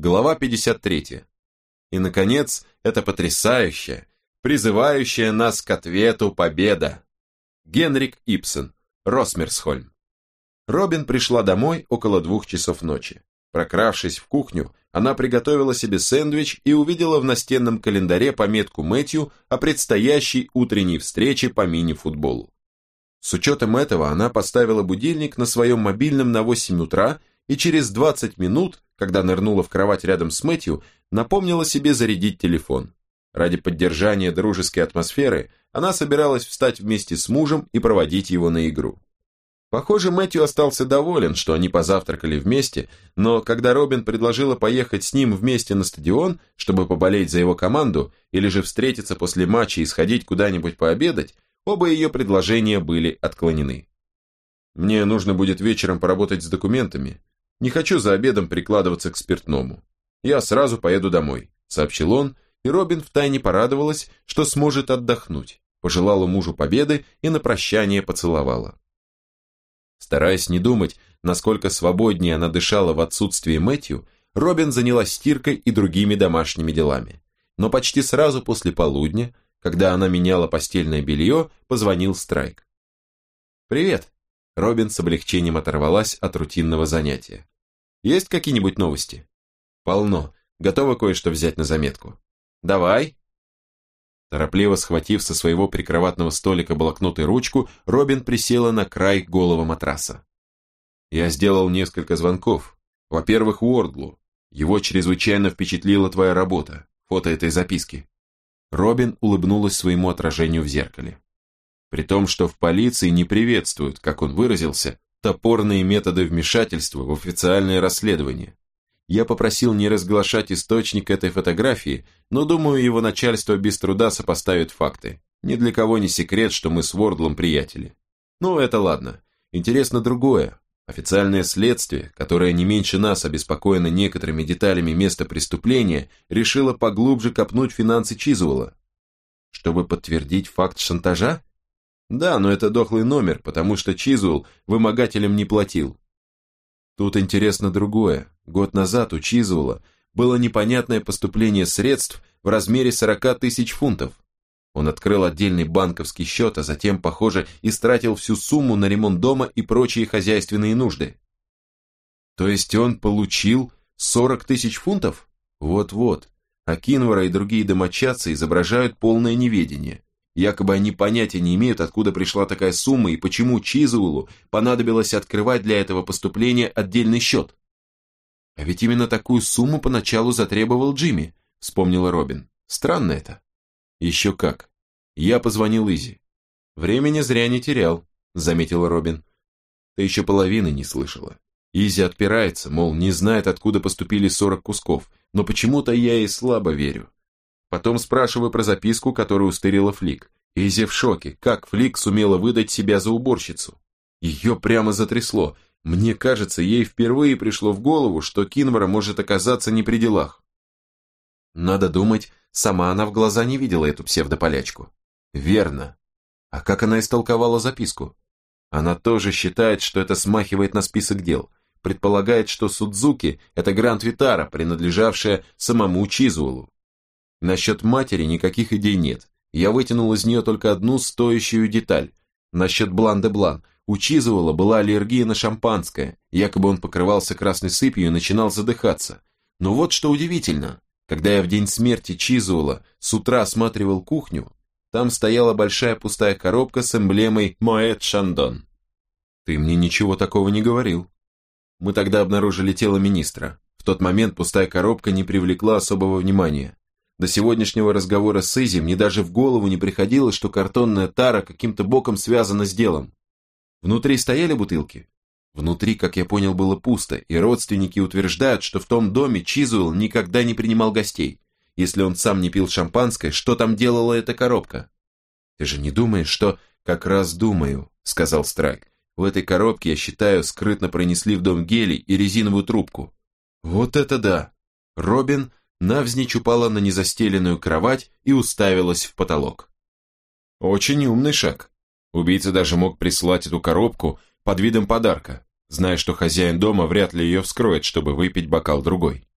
Глава 53. И, наконец, это потрясающая, призывающая нас к ответу победа. Генрик Ипсон, Росмерсхольм. Робин пришла домой около двух часов ночи. Прокравшись в кухню, она приготовила себе сэндвич и увидела в настенном календаре пометку Мэтью о предстоящей утренней встрече по мини-футболу. С учетом этого она поставила будильник на своем мобильном на 8 утра и через 20 минут, когда нырнула в кровать рядом с Мэтью, напомнила себе зарядить телефон. Ради поддержания дружеской атмосферы она собиралась встать вместе с мужем и проводить его на игру. Похоже, Мэтью остался доволен, что они позавтракали вместе, но когда Робин предложила поехать с ним вместе на стадион, чтобы поболеть за его команду, или же встретиться после матча и сходить куда-нибудь пообедать, оба ее предложения были отклонены. «Мне нужно будет вечером поработать с документами. Не хочу за обедом прикладываться к спиртному. Я сразу поеду домой», — сообщил он, и Робин втайне порадовалась, что сможет отдохнуть, пожелала мужу победы и на прощание поцеловала. Стараясь не думать, насколько свободнее она дышала в отсутствии Мэтью, Робин занялась стиркой и другими домашними делами. Но почти сразу после полудня, когда она меняла постельное белье, позвонил Страйк. «Привет!» Робин с облегчением оторвалась от рутинного занятия. «Есть какие-нибудь новости?» «Полно. Готова кое-что взять на заметку?» «Давай!» Торопливо схватив со своего прикроватного столика блокнот и ручку, Робин присела на край голого матраса. «Я сделал несколько звонков. Во-первых, Уордлу. Его чрезвычайно впечатлила твоя работа. Фото этой записки». Робин улыбнулась своему отражению в зеркале. При том, что в полиции не приветствуют, как он выразился, топорные методы вмешательства в официальное расследование. Я попросил не разглашать источник этой фотографии, но думаю, его начальство без труда сопоставит факты. Ни для кого не секрет, что мы с Вордлом приятели. Ну, это ладно. Интересно другое. Официальное следствие, которое не меньше нас обеспокоено некоторыми деталями места преступления, решило поглубже копнуть финансы Чизуэлла. Чтобы подтвердить факт шантажа? Да, но это дохлый номер, потому что Чизуэлл вымогателям не платил. Тут интересно другое. Год назад у Чизуэлла было непонятное поступление средств в размере 40 тысяч фунтов. Он открыл отдельный банковский счет, а затем, похоже, истратил всю сумму на ремонт дома и прочие хозяйственные нужды. То есть он получил 40 тысяч фунтов? Вот-вот. А Кинвара и другие домочадцы изображают полное неведение. Якобы они понятия не имеют, откуда пришла такая сумма и почему Чизуэлу понадобилось открывать для этого поступления отдельный счет. А ведь именно такую сумму поначалу затребовал Джимми, вспомнила Робин. Странно это. Еще как. Я позвонил Изи. Времени зря не терял, заметила Робин. Ты еще половины не слышала. Изи отпирается, мол, не знает, откуда поступили 40 кусков, но почему-то я ей слабо верю. Потом спрашиваю про записку, которую устырила Флик. Изи в шоке, как Флик сумела выдать себя за уборщицу. Ее прямо затрясло. Мне кажется, ей впервые пришло в голову, что Кинвара может оказаться не при делах. Надо думать, сама она в глаза не видела эту псевдополячку. Верно. А как она истолковала записку? Она тоже считает, что это смахивает на список дел. Предполагает, что Судзуки – это Гранд Витара, принадлежавшая самому Чизуэлу. Насчет матери никаких идей нет. Я вытянул из нее только одну стоящую деталь. Насчет Блан-де-Блан. У Чизуэлла была аллергия на шампанское. Якобы он покрывался красной сыпью и начинал задыхаться. Но вот что удивительно. Когда я в день смерти Чизуэлла с утра осматривал кухню, там стояла большая пустая коробка с эмблемой Моэт Шандон. Ты мне ничего такого не говорил. Мы тогда обнаружили тело министра. В тот момент пустая коробка не привлекла особого внимания. До сегодняшнего разговора с Изи мне даже в голову не приходило, что картонная тара каким-то боком связана с делом. Внутри стояли бутылки? Внутри, как я понял, было пусто, и родственники утверждают, что в том доме Чизуэлл никогда не принимал гостей. Если он сам не пил шампанское, что там делала эта коробка? Ты же не думаешь, что... Как раз думаю, сказал Страйк. В этой коробке, я считаю, скрытно пронесли в дом гелий и резиновую трубку. Вот это да! Робин навзничь упала на незастеленную кровать и уставилась в потолок. Очень умный шаг. Убийца даже мог прислать эту коробку под видом подарка, зная, что хозяин дома вряд ли ее вскроет, чтобы выпить бокал другой.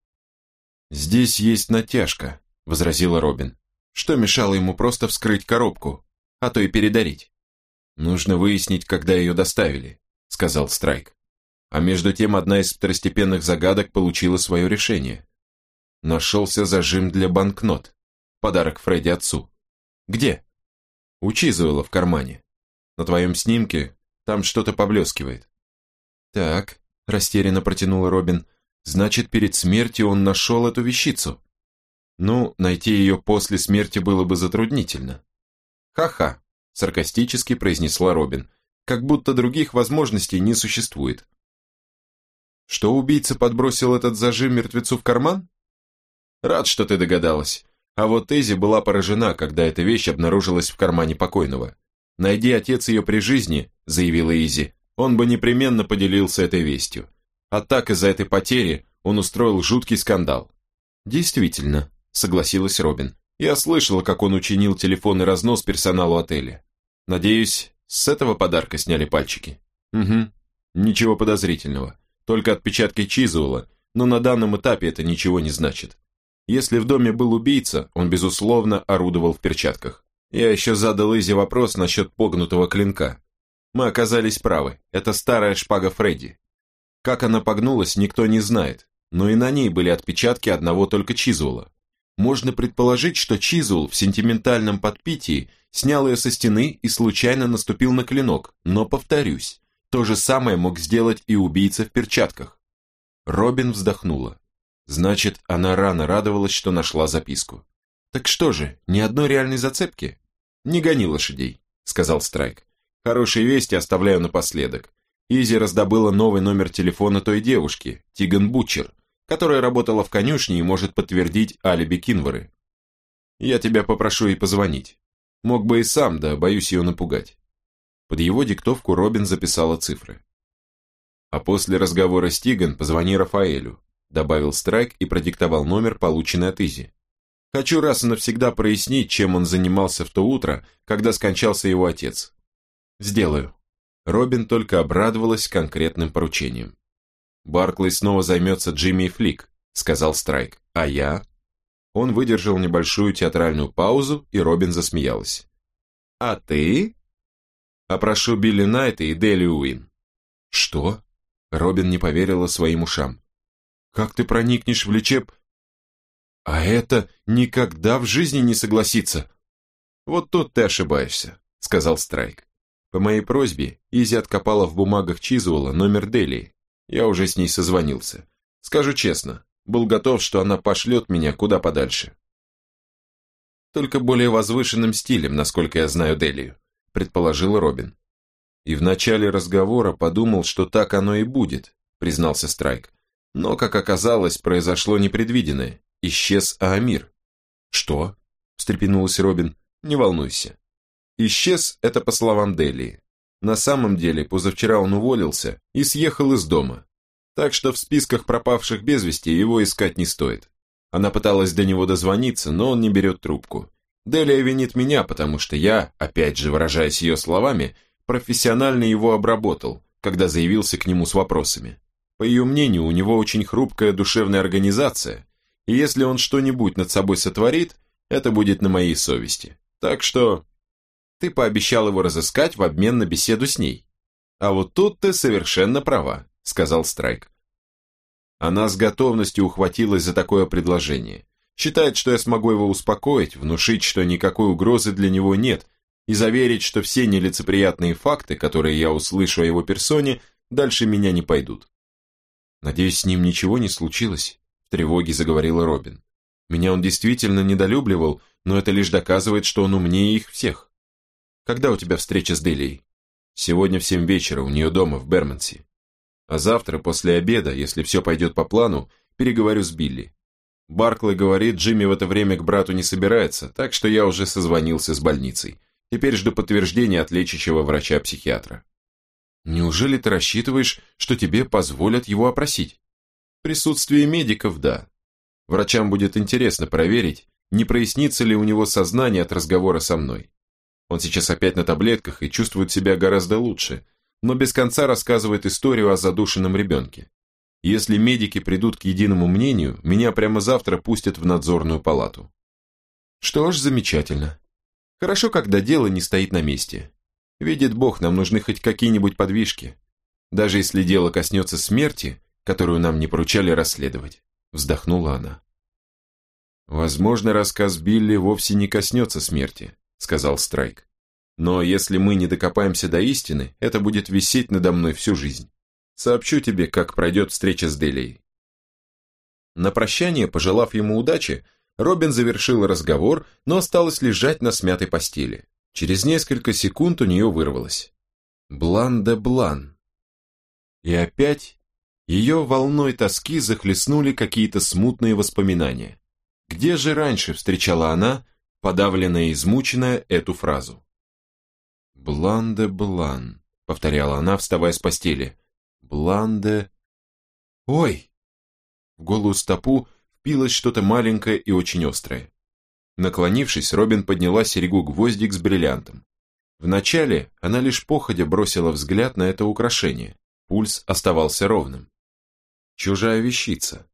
«Здесь есть натяжка», — возразила Робин. «Что мешало ему просто вскрыть коробку, а то и передарить?» «Нужно выяснить, когда ее доставили», — сказал Страйк. А между тем одна из второстепенных загадок получила свое решение. Нашелся зажим для банкнот. Подарок Фредди отцу. «Где?» «У Чизуэла в кармане. На твоем снимке там что-то поблескивает». «Так», — растерянно протянула Робин, Значит, перед смертью он нашел эту вещицу. Ну, найти ее после смерти было бы затруднительно. Ха-ха, саркастически произнесла Робин, как будто других возможностей не существует. Что убийца подбросил этот зажим мертвецу в карман? Рад, что ты догадалась. А вот Эзи была поражена, когда эта вещь обнаружилась в кармане покойного. Найди отец ее при жизни, заявила Изи, он бы непременно поделился этой вестью. А так из-за этой потери он устроил жуткий скандал. Действительно, согласилась Робин. Я слышала, как он учинил телефонный разнос персоналу отеля. Надеюсь, с этого подарка сняли пальчики. Угу. Ничего подозрительного. Только отпечатки Чизуэлла, но на данном этапе это ничего не значит. Если в доме был убийца, он, безусловно, орудовал в перчатках. Я еще задал Изи вопрос насчет погнутого клинка. Мы оказались правы, это старая шпага Фредди. Как она погнулась, никто не знает, но и на ней были отпечатки одного только Чизула. Можно предположить, что Чизул в сентиментальном подпитии снял ее со стены и случайно наступил на клинок, но, повторюсь, то же самое мог сделать и убийца в перчатках. Робин вздохнула. Значит, она рано радовалась, что нашла записку. Так что же, ни одной реальной зацепки? Не гони лошадей, сказал Страйк. Хорошие вести оставляю напоследок. Изи раздобыла новый номер телефона той девушки, Тиган Бутчер, которая работала в конюшне и может подтвердить алиби Кинворы. Я тебя попрошу ей позвонить. Мог бы и сам, да боюсь ее напугать. Под его диктовку Робин записала цифры. А после разговора с Тиган позвони Рафаэлю, добавил Страйк и продиктовал номер, полученный от Изи. Хочу раз и навсегда прояснить, чем он занимался в то утро, когда скончался его отец. Сделаю. Робин только обрадовалась конкретным поручением. «Барклey снова займется Джимми и Флик», — сказал Страйк. «А я?» Он выдержал небольшую театральную паузу, и Робин засмеялась. «А ты?» «Опрошу Билли Найта и Дели Уин». «Что?» Робин не поверила своим ушам. «Как ты проникнешь в лечеб...» «А это никогда в жизни не согласится!» «Вот тут ты ошибаешься», — сказал Страйк. По моей просьбе Изи откопала в бумагах Чизуэлла номер Дели. Я уже с ней созвонился. Скажу честно, был готов, что она пошлет меня куда подальше. Только более возвышенным стилем, насколько я знаю Делию, предположил Робин. И в начале разговора подумал, что так оно и будет, признался Страйк. Но, как оказалось, произошло непредвиденное. Исчез Аамир. Что? встрепенулась Робин. Не волнуйся. Исчез это по словам Дели. На самом деле, позавчера он уволился и съехал из дома. Так что в списках пропавших без вести его искать не стоит. Она пыталась до него дозвониться, но он не берет трубку. Делия винит меня, потому что я, опять же выражаясь ее словами, профессионально его обработал, когда заявился к нему с вопросами. По ее мнению, у него очень хрупкая душевная организация, и если он что-нибудь над собой сотворит, это будет на моей совести. Так что ты пообещал его разыскать в обмен на беседу с ней. А вот тут ты совершенно права, сказал Страйк. Она с готовностью ухватилась за такое предложение. Считает, что я смогу его успокоить, внушить, что никакой угрозы для него нет, и заверить, что все нелицеприятные факты, которые я услышу о его персоне, дальше меня не пойдут. Надеюсь, с ним ничего не случилось, в тревоге заговорила Робин. Меня он действительно недолюбливал, но это лишь доказывает, что он умнее их всех. Когда у тебя встреча с Делией? Сегодня в семь вечера у нее дома в Бермонсе. А завтра, после обеда, если все пойдет по плану, переговорю с Билли. Барклey говорит, Джимми в это время к брату не собирается, так что я уже созвонился с больницей. Теперь жду подтверждения от лечащего врача-психиатра. Неужели ты рассчитываешь, что тебе позволят его опросить? В присутствии медиков, да. Врачам будет интересно проверить, не прояснится ли у него сознание от разговора со мной. Он сейчас опять на таблетках и чувствует себя гораздо лучше, но без конца рассказывает историю о задушенном ребенке. Если медики придут к единому мнению, меня прямо завтра пустят в надзорную палату. Что ж, замечательно. Хорошо, когда дело не стоит на месте. Видит Бог, нам нужны хоть какие-нибудь подвижки. Даже если дело коснется смерти, которую нам не поручали расследовать. Вздохнула она. Возможно, рассказ Билли вовсе не коснется смерти, сказал Страйк. Но если мы не докопаемся до истины, это будет висеть надо мной всю жизнь. Сообщу тебе, как пройдет встреча с Делией. На прощание, пожелав ему удачи, Робин завершил разговор, но осталась лежать на смятой постели. Через несколько секунд у нее вырвалось. Блан де Блан. И опять ее волной тоски захлестнули какие-то смутные воспоминания. Где же раньше встречала она, подавленная и измученная, эту фразу? «Блан де Блан», — повторяла она, вставая с постели. Бланде... Ой! В голую стопу впилось что-то маленькое и очень острое. Наклонившись, Робин подняла серегу гвоздик с бриллиантом. Вначале она лишь походя бросила взгляд на это украшение. Пульс оставался ровным. Чужая вещица.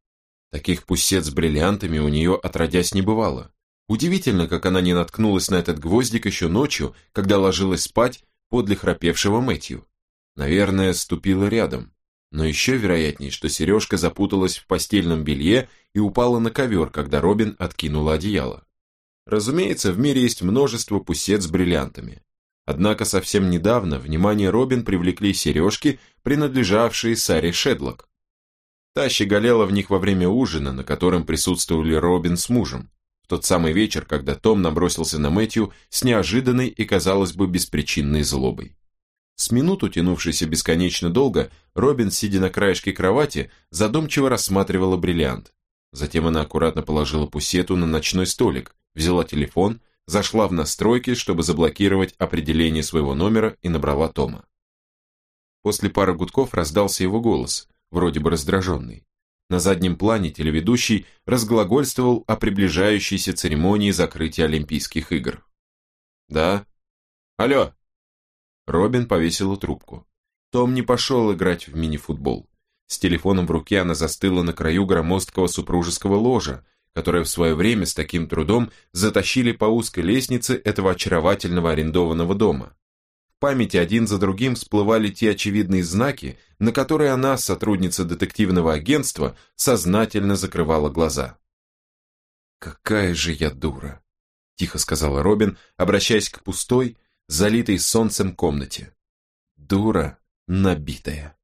Таких пусет с бриллиантами у нее отродясь не бывало. Удивительно, как она не наткнулась на этот гвоздик еще ночью, когда ложилась спать подле храпевшего Мэтью. Наверное, ступила рядом. Но еще вероятнее, что сережка запуталась в постельном белье и упала на ковер, когда Робин откинула одеяло. Разумеется, в мире есть множество пусет с бриллиантами. Однако совсем недавно внимание Робин привлекли сережки, принадлежавшие Саре Шедлок. Та щеголела в них во время ужина, на котором присутствовали Робин с мужем. В тот самый вечер, когда Том набросился на Мэтью с неожиданной и, казалось бы, беспричинной злобой. С минуту, тянувшейся бесконечно долго, Робин, сидя на краешке кровати, задумчиво рассматривала бриллиант. Затем она аккуратно положила пусету на ночной столик, взяла телефон, зашла в настройки, чтобы заблокировать определение своего номера и набрала Тома. После пары гудков раздался его голос, вроде бы раздраженный. На заднем плане телеведущий разглагольствовал о приближающейся церемонии закрытия Олимпийских игр. «Да? Алло!» Робин повесила трубку. Том не пошел играть в мини-футбол. С телефоном в руке она застыла на краю громоздкого супружеского ложа, которое в свое время с таким трудом затащили по узкой лестнице этого очаровательного арендованного дома. В памяти один за другим всплывали те очевидные знаки, на которые она, сотрудница детективного агентства, сознательно закрывала глаза. «Какая же я дура!» – тихо сказала Робин, обращаясь к пустой, залитой солнцем комнате. Дура набитая.